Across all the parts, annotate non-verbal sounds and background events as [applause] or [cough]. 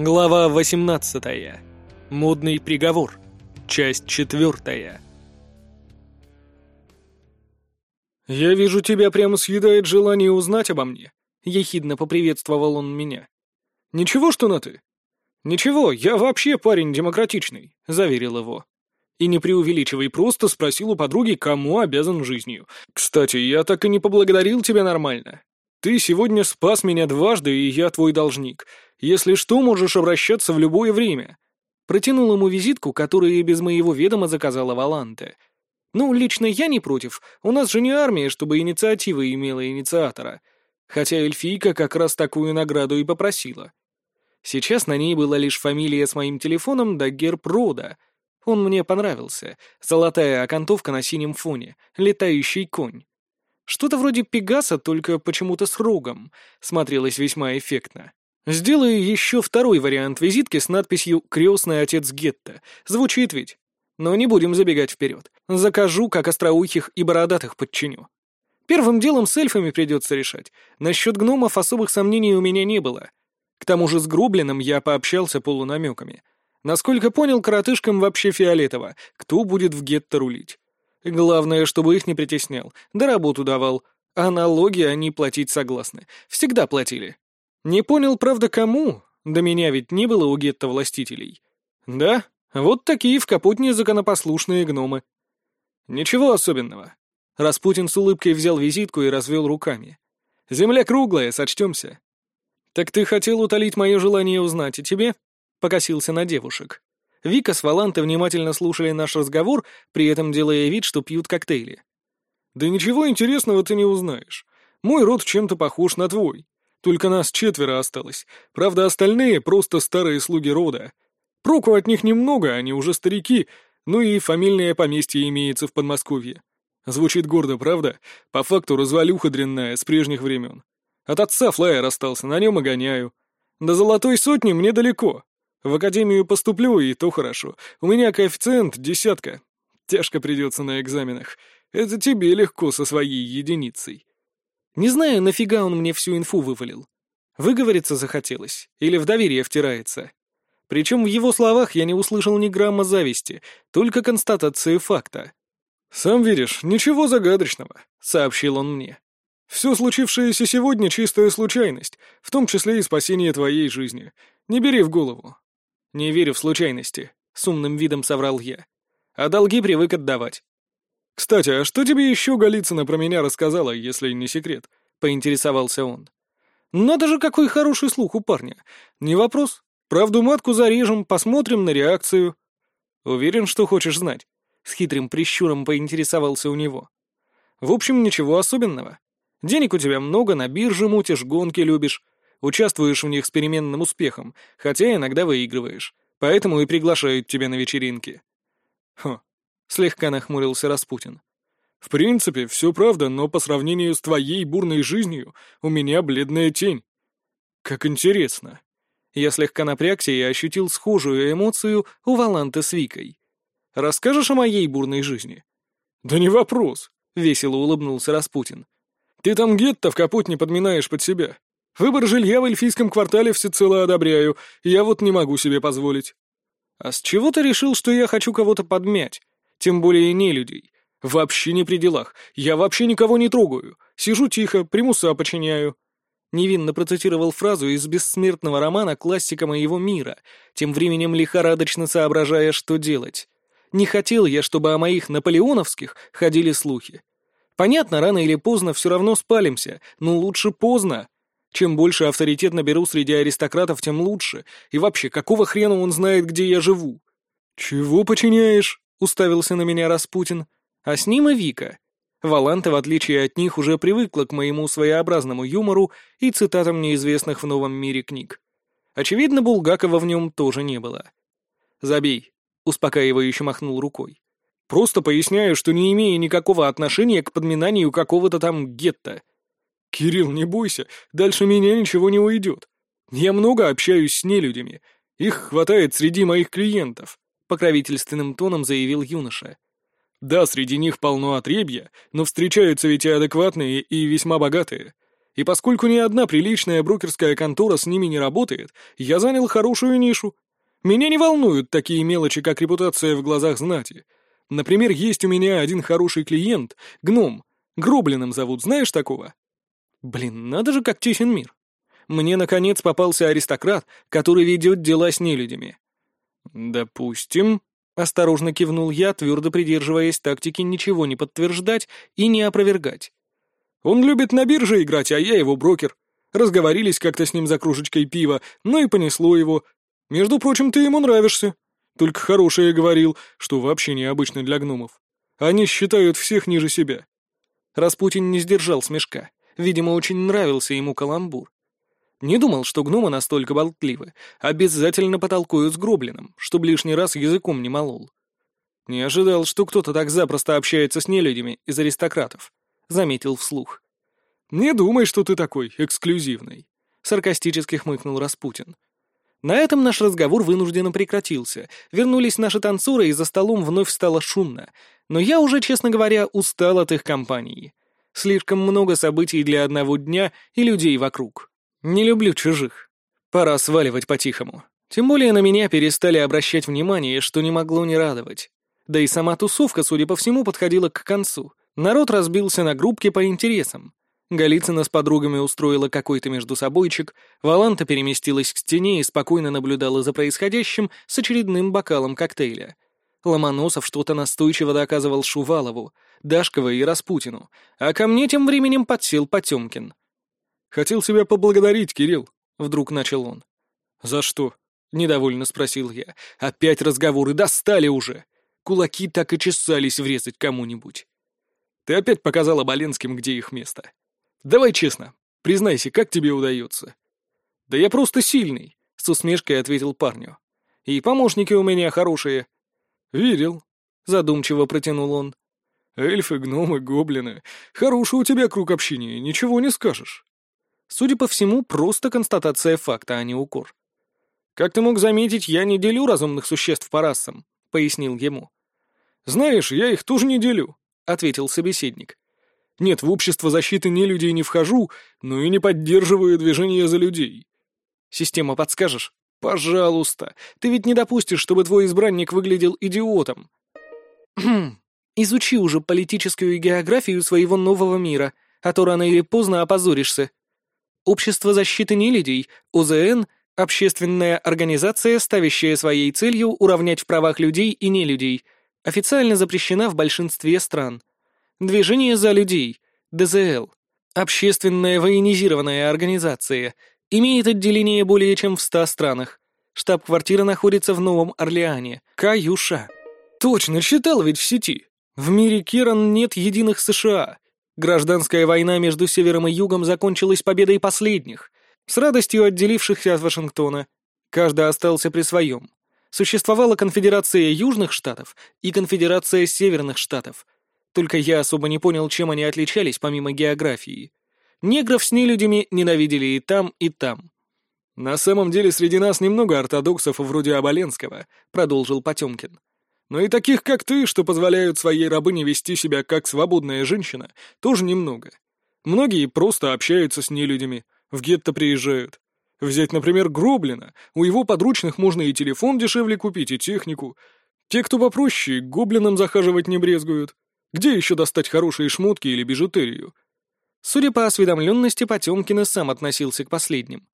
Глава 18. Модный приговор. Часть 4. «Я вижу, тебя прямо съедает желание узнать обо мне», — ехидно поприветствовал он меня. «Ничего, что на «ты»?» «Ничего, я вообще парень демократичный», — заверил его. И не преувеличивай, просто спросил у подруги, кому обязан жизнью. «Кстати, я так и не поблагодарил тебя нормально. Ты сегодня спас меня дважды, и я твой должник. Если что, можешь обращаться в любое время». Протянул ему визитку, которую и без моего ведома заказала Валанте. «Ну, лично я не против. У нас же не армия, чтобы инициатива имела инициатора. Хотя эльфийка как раз такую награду и попросила. Сейчас на ней была лишь фамилия с моим телефоном да герб рода. Он мне понравился. Золотая окантовка на синем фоне, летающий конь. Что-то вроде Пегаса, только почему-то с рогом. Смотрелось весьма эффектно. Сделаю еще второй вариант визитки с надписью «Крестный отец Гетто». Звучит ведь? Но не будем забегать вперед. Закажу, как остроухих и бородатых подчиню. Первым делом с эльфами придется решать. Насчет гномов особых сомнений у меня не было. К тому же с Грублином я пообщался полунамеками. Насколько понял, коротышкам вообще фиолетово, кто будет в гетто рулить. Главное, чтобы их не притеснял, да работу давал. А налоги они платить согласны. Всегда платили. Не понял, правда, кому? До меня ведь не было у гетто властителей. Да, вот такие в Капутне законопослушные гномы. Ничего особенного. Распутин с улыбкой взял визитку и развел руками. Земля круглая, сочтемся. Так ты хотел утолить мое желание узнать, и тебе? Покосился на девушек. Вика с Валантой внимательно слушали наш разговор, при этом делая вид, что пьют коктейли. «Да ничего интересного ты не узнаешь. Мой род чем-то похож на твой. Только нас четверо осталось. Правда, остальные — просто старые слуги рода. Проку от них немного, они уже старики, ну и фамильное поместье имеется в Подмосковье. Звучит гордо, правда? По факту развалюха дрянная, с прежних времен. От отца флайер остался, на нем и гоняю. До золотой сотни мне далеко. В академию поступлю, и то хорошо. У меня коэффициент десятка. Тяжко придется на экзаменах. Это тебе легко со своей единицей. Не знаю, нафига он мне всю инфу вывалил. Выговориться захотелось, или в доверие втирается. Причем в его словах я не услышал ни грамма зависти, только констатации факта. «Сам видишь, ничего загадочного», — сообщил он мне. «Все случившееся сегодня — чистая случайность, в том числе и спасение твоей жизни. Не бери в голову». «Не верю в случайности», — с умным видом соврал я. «А долги привык отдавать. «Кстати, а что тебе еще Голицына про меня рассказала, если не секрет?» — поинтересовался он. «Надо же, какой хороший слух у парня. Не вопрос. Правду матку зарежем, посмотрим на реакцию». «Уверен, что хочешь знать?» — с хитрым прищуром поинтересовался у него. «В общем, ничего особенного. Денег у тебя много, на бирже мутишь, гонки любишь. Участвуешь в них с переменным успехом, хотя иногда выигрываешь. Поэтому и приглашают тебя на вечеринки». «Хм, Слегка нахмурился Распутин. «В принципе, все правда, но по сравнению с твоей бурной жизнью у меня бледная тень». «Как интересно». Я слегка напрягся и ощутил схожую эмоцию у Валанты с Викой. «Расскажешь о моей бурной жизни?» «Да не вопрос», — весело улыбнулся Распутин. «Ты там гетто в капот не подминаешь под себя. Выбор жилья в эльфийском квартале всецело одобряю, я вот не могу себе позволить». «А с чего ты решил, что я хочу кого-то подмять?» Тем более не людей. Вообще не при делах. Я вообще никого не трогаю. Сижу тихо, примуса починяю. Невинно процитировал фразу из бессмертного романа классика моего мира, тем временем лихорадочно соображая, что делать. Не хотел я, чтобы о моих наполеоновских ходили слухи. Понятно, рано или поздно все равно спалимся, но лучше поздно. Чем больше авторитет наберу среди аристократов, тем лучше. И вообще, какого хрена он знает, где я живу? «Чего починяешь?» — уставился на меня Распутин. «А с ним и Вика». Валанта, в отличие от них, уже привыкла к моему своеобразному юмору и цитатам неизвестных в новом мире книг. Очевидно, Булгакова в нем тоже не было. «Забей», — успокаивающе махнул рукой. «Просто поясняю, что не имею никакого отношения к подминанию какого-то там гетто». «Кирилл, не бойся, дальше меня ничего не уйдет. Я много общаюсь с нелюдями. Их хватает среди моих клиентов покровительственным тоном заявил юноша. «Да, среди них полно отребья, но встречаются ведь и адекватные, и весьма богатые. И поскольку ни одна приличная брокерская контора с ними не работает, я занял хорошую нишу. Меня не волнуют такие мелочи, как репутация в глазах знати. Например, есть у меня один хороший клиент, гном. Гроблином зовут, знаешь такого? Блин, надо же, как тесен мир. Мне, наконец, попался аристократ, который ведет дела с нелюдями. Допустим, осторожно кивнул я, твердо придерживаясь тактики ничего не подтверждать и не опровергать. Он любит на бирже играть, а я его брокер. Разговорились как-то с ним за кружечкой пива, ну и понесло его. Между прочим, ты ему нравишься. Только хорошее говорил, что вообще необычно для гномов. Они считают всех ниже себя. Распутин не сдержал смешка. Видимо, очень нравился ему каламбур. Не думал, что гномы настолько болтливы. Обязательно потолкуют с Гроблином, чтобы лишний раз языком не молол. Не ожидал, что кто-то так запросто общается с нелюдями из аристократов. Заметил вслух. «Не думай, что ты такой эксклюзивный», — саркастически хмыкнул Распутин. На этом наш разговор вынужденно прекратился. Вернулись наши танцоры, и за столом вновь стало шумно. Но я уже, честно говоря, устал от их компании. Слишком много событий для одного дня и людей вокруг. Не люблю чужих. Пора сваливать по-тихому. Тем более на меня перестали обращать внимание, что не могло не радовать. Да и сама тусовка, судя по всему, подходила к концу. Народ разбился на группки по интересам. Голицына с подругами устроила какой-то между собойчик, Валанта переместилась к стене и спокойно наблюдала за происходящим с очередным бокалом коктейля. Ломоносов что-то настойчиво доказывал Шувалову, Дашкова и Распутину, а ко мне тем временем подсел Потемкин. «Хотел тебя поблагодарить, Кирилл», — вдруг начал он. «За что?» — недовольно спросил я. «Опять разговоры достали уже! Кулаки так и чесались врезать кому-нибудь. Ты опять показала Боленским, где их место. Давай честно, признайся, как тебе удается?» «Да я просто сильный», — с усмешкой ответил парню. «И помощники у меня хорошие». «Видел», — задумчиво протянул он. «Эльфы, гномы, гоблины. Хороший у тебя круг общения, ничего не скажешь». Судя по всему, просто констатация факта, а не укор. «Как ты мог заметить, я не делю разумных существ по расам», — пояснил ему. «Знаешь, я их тоже не делю», — ответил собеседник. Нет, в общество защиты не людей не вхожу, но и не поддерживаю движение за людей. Система подскажешь? Пожалуйста. Ты ведь не допустишь, чтобы твой избранник выглядел идиотом. [clears throat] Изучи уже политическую географию своего нового мира, а то рано или поздно опозоришься. Общество защиты нелюдей, ОЗН, общественная организация, ставящая своей целью уравнять в правах людей и нелюдей, официально запрещена в большинстве стран. Движение за людей, ДЗЛ, общественная военизированная организация, имеет отделение более чем в ста странах. Штаб-квартира находится в Новом Орлеане, Каюша. Точно, читал ведь в сети. В мире Киран нет единых США. Гражданская война между Севером и Югом закончилась победой последних, с радостью отделившихся от Вашингтона. Каждый остался при своем. Существовала конфедерация Южных Штатов и конфедерация Северных Штатов — только я особо не понял, чем они отличались, помимо географии. Негров с нелюдями ненавидели и там, и там. «На самом деле среди нас немного ортодоксов вроде Оболенского», — продолжил Потемкин. «Но и таких, как ты, что позволяют своей рабыне вести себя как свободная женщина, тоже немного. Многие просто общаются с нелюдями, в гетто приезжают. Взять, например, Гроблина. У его подручных можно и телефон дешевле купить, и технику. Те, кто попроще, к гоблинам захаживать не брезгуют. Где еще достать хорошие шмотки или бижутерию? Судя по осведомленности, Потемкин сам относился к последним.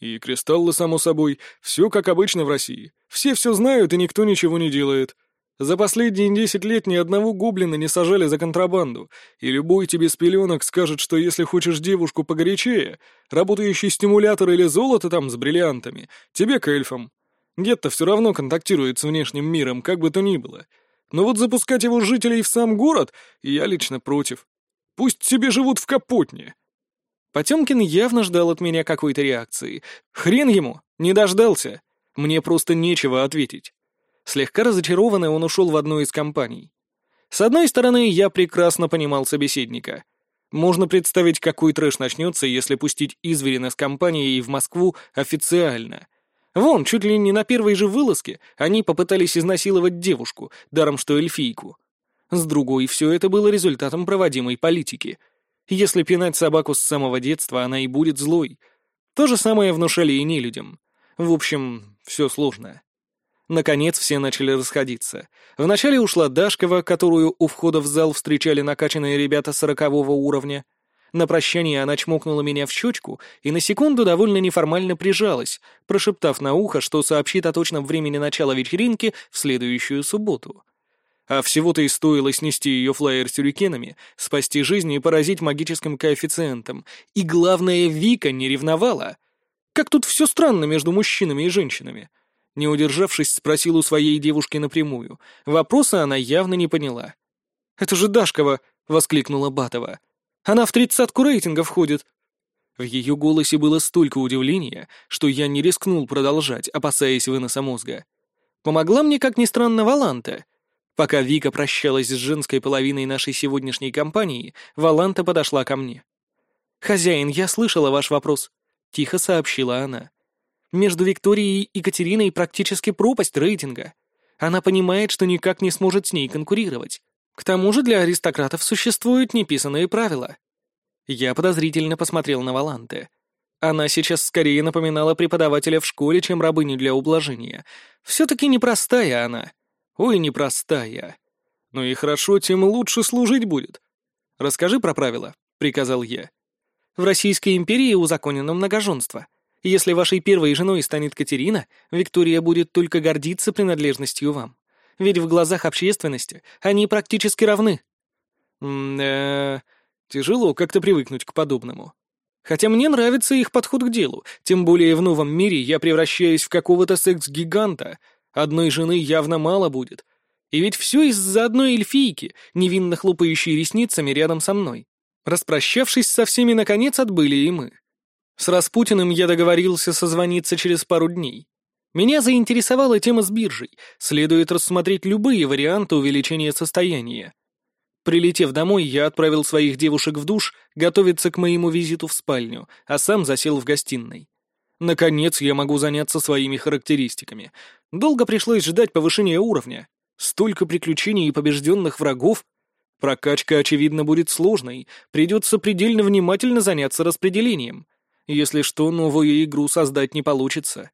И кристаллы, само собой, все как обычно в России. Все все знают, и никто ничего не делает. За последние десять лет ни одного гоблина не сажали за контрабанду, и любой тебе с пеленок скажет, что если хочешь девушку погорячее, работающий стимулятор или золото там с бриллиантами, тебе к эльфам. Гетто все равно контактирует с внешним миром, как бы то ни было — но вот запускать его жителей в сам город я лично против. Пусть себе живут в Капотне. Потемкин явно ждал от меня какой-то реакции. Хрен ему, не дождался. Мне просто нечего ответить. Слегка разочарованный он ушел в одну из компаний. С одной стороны, я прекрасно понимал собеседника. Можно представить, какой трэш начнется, если пустить Изверина с компанией в Москву официально. Вон, чуть ли не на первой же вылазке они попытались изнасиловать девушку, даром что эльфийку. С другой, все это было результатом проводимой политики. Если пинать собаку с самого детства, она и будет злой. То же самое внушали и не людям. В общем, все сложно. Наконец все начали расходиться. Вначале ушла Дашкова, которую у входа в зал встречали накачанные ребята сорокового уровня. На прощание она чмокнула меня в щечку и на секунду довольно неформально прижалась, прошептав на ухо, что сообщит о точном времени начала вечеринки в следующую субботу. А всего-то и стоило снести ее флайер сюрикенами, спасти жизнь и поразить магическим коэффициентом. И главное, Вика не ревновала. Как тут все странно между мужчинами и женщинами. Не удержавшись, спросил у своей девушки напрямую. Вопроса она явно не поняла. «Это же Дашкова!» — воскликнула Батова. «Она в тридцатку рейтинга входит!» В ее голосе было столько удивления, что я не рискнул продолжать, опасаясь выноса мозга. Помогла мне, как ни странно, Валанта. Пока Вика прощалась с женской половиной нашей сегодняшней компании, Валанта подошла ко мне. «Хозяин, я слышала ваш вопрос», — тихо сообщила она. Между Викторией и Катериной практически пропасть рейтинга. Она понимает, что никак не сможет с ней конкурировать. К тому же для аристократов существуют неписанные правила. Я подозрительно посмотрел на Валанте. Она сейчас скорее напоминала преподавателя в школе, чем рабыню для ублажения. Все-таки непростая она. Ой, непростая. Ну и хорошо, тем лучше служить будет. Расскажи про правила, — приказал я. В Российской империи узаконено многоженство. Если вашей первой женой станет Катерина, Виктория будет только гордиться принадлежностью вам. Ведь в глазах общественности они практически равны. М -э тяжело как-то привыкнуть к подобному. Хотя мне нравится их подход к делу, тем более в новом мире я превращаюсь в какого-то секс-гиганта. Одной жены явно мало будет. И ведь все из-за одной эльфийки, невинно хлопающей ресницами рядом со мной. Распрощавшись со всеми, наконец отбыли и мы. С Распутиным я договорился созвониться через пару дней. Меня заинтересовала тема с биржей, следует рассмотреть любые варианты увеличения состояния. Прилетев домой, я отправил своих девушек в душ готовиться к моему визиту в спальню, а сам засел в гостиной. Наконец я могу заняться своими характеристиками. Долго пришлось ждать повышения уровня. Столько приключений и побежденных врагов. Прокачка, очевидно, будет сложной, придется предельно внимательно заняться распределением. Если что, новую игру создать не получится.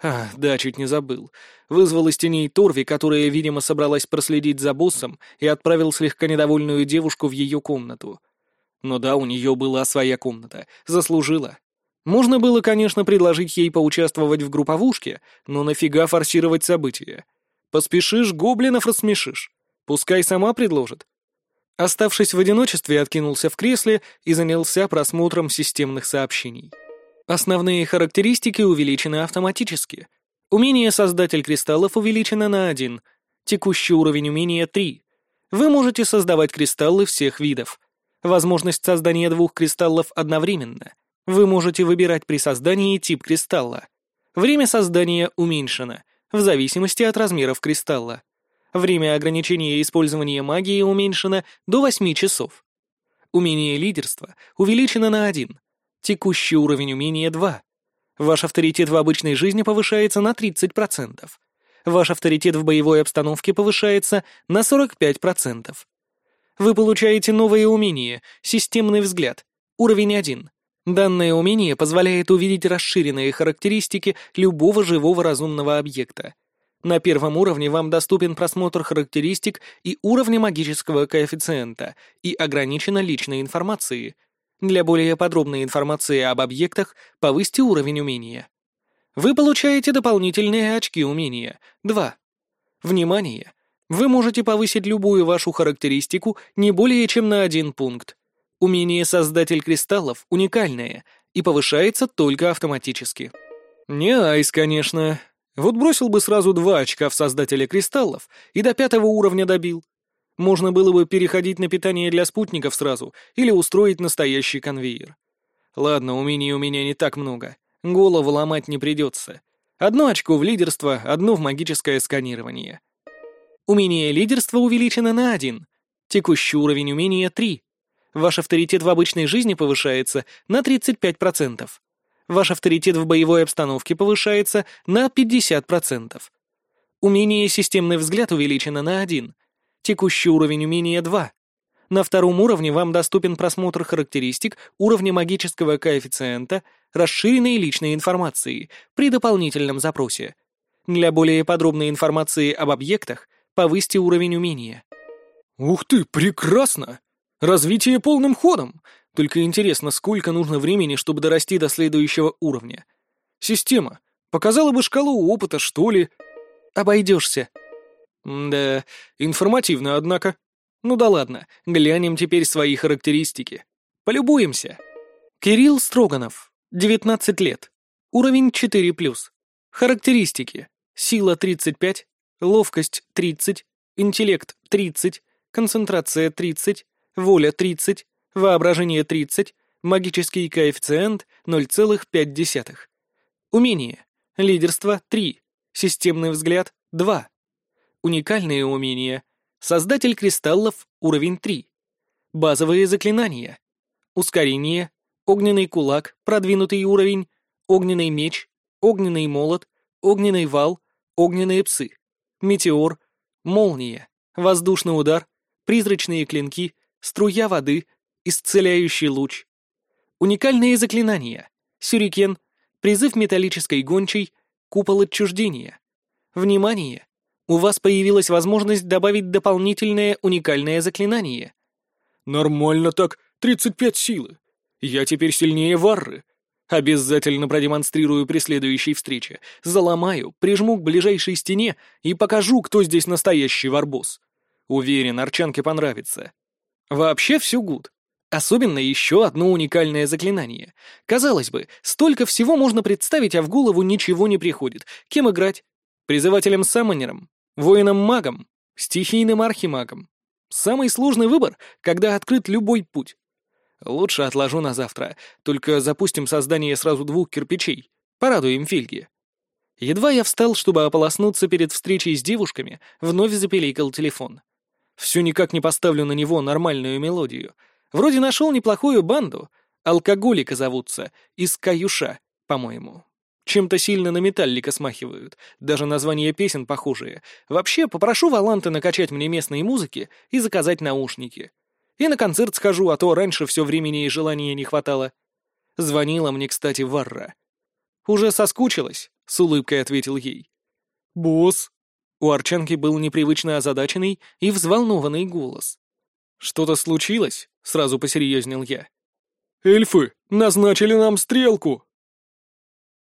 А, да, чуть не забыл. Вызвал из теней Торви, которая, видимо, собралась проследить за боссом, и отправил слегка недовольную девушку в ее комнату. Но да, у нее была своя комната. Заслужила. Можно было, конечно, предложить ей поучаствовать в групповушке, но нафига форсировать события? Поспешишь, гоблинов рассмешишь. Пускай сама предложит. Оставшись в одиночестве, откинулся в кресле и занялся просмотром системных сообщений. Основные характеристики увеличены автоматически. Умение Создатель кристаллов увеличено на 1. Текущий уровень умения 3. Вы можете создавать кристаллы всех видов. Возможность создания двух кристаллов одновременно. Вы можете выбирать при создании тип кристалла. Время создания уменьшено, в зависимости от размеров кристалла. Время ограничения использования магии уменьшено до 8 часов. Умение лидерства увеличено на 1. Текущий уровень умения 2. Ваш авторитет в обычной жизни повышается на 30%. Ваш авторитет в боевой обстановке повышается на 45%. Вы получаете новое умение «Системный взгляд», уровень 1. Данное умение позволяет увидеть расширенные характеристики любого живого разумного объекта. На первом уровне вам доступен просмотр характеристик и уровня магического коэффициента и ограничена личной информации. Для более подробной информации об объектах повысьте уровень умения. Вы получаете дополнительные очки умения. 2. Внимание! Вы можете повысить любую вашу характеристику не более чем на один пункт. Умение Создатель Кристаллов уникальное и повышается только автоматически. Не айс, конечно. Вот бросил бы сразу два очка в создателя кристаллов и до пятого уровня добил. Можно было бы переходить на питание для спутников сразу или устроить настоящий конвейер. Ладно, умений у меня не так много. Голову ломать не придется. Одно очко в лидерство, одно в магическое сканирование. Умение лидерства увеличено на один. Текущий уровень умения — три. Ваш авторитет в обычной жизни повышается на 35% ваш авторитет в боевой обстановке повышается на 50%. Умение «Системный взгляд» увеличено на 1. Текущий уровень умения 2. На втором уровне вам доступен просмотр характеристик уровня магического коэффициента, расширенной личной информации при дополнительном запросе. Для более подробной информации об объектах повысьте уровень умения. Ух ты, прекрасно! Развитие полным ходом! Только интересно, сколько нужно времени, чтобы дорасти до следующего уровня. Система. Показала бы шкалу опыта, что ли? Обойдешься. Да, информативно, однако. Ну да ладно, глянем теперь свои характеристики. Полюбуемся. Кирилл Строганов, 19 лет. Уровень 4+. Характеристики. Сила 35, ловкость 30, интеллект 30, концентрация 30, воля 30, воображение 30, магический коэффициент 0,5. Умение. Лидерство 3, системный взгляд 2. Уникальные умения. Создатель кристаллов уровень 3. Базовые заклинания. Ускорение, огненный кулак, продвинутый уровень, огненный меч, огненный молот, огненный вал, огненные псы, метеор, молния, воздушный удар, призрачные клинки, струя воды, исцеляющий луч. Уникальные заклинания. Сюрикен, призыв металлической гончей, купол отчуждения. Внимание! У вас появилась возможность добавить дополнительное уникальное заклинание. Нормально так, 35 силы. Я теперь сильнее Варры. Обязательно продемонстрирую при следующей встрече. Заломаю, прижму к ближайшей стене и покажу, кто здесь настоящий варбос. Уверен, Арчанке понравится. Вообще все гуд. Особенно еще одно уникальное заклинание. Казалось бы, столько всего можно представить, а в голову ничего не приходит. Кем играть? Призывателем-саммонером? Воином-магом? Стихийным архимагом? Самый сложный выбор, когда открыт любой путь. Лучше отложу на завтра, только запустим создание сразу двух кирпичей. Порадуем Фильги. Едва я встал, чтобы ополоснуться перед встречей с девушками, вновь запеликал телефон. Все никак не поставлю на него нормальную мелодию. Вроде нашел неплохую банду. Алкоголика зовутся, из Каюша, по-моему. Чем-то сильно на металлика смахивают. Даже названия песен похожие. Вообще, попрошу Валанта накачать мне местные музыки и заказать наушники. И на концерт схожу, а то раньше все времени и желания не хватало. Звонила мне, кстати, Варра. «Уже соскучилась?» — с улыбкой ответил ей. «Босс, у Арчанки был непривычно озадаченный и взволнованный голос. «Что-то случилось?» — сразу посерьезнел я. «Эльфы назначили нам стрелку!»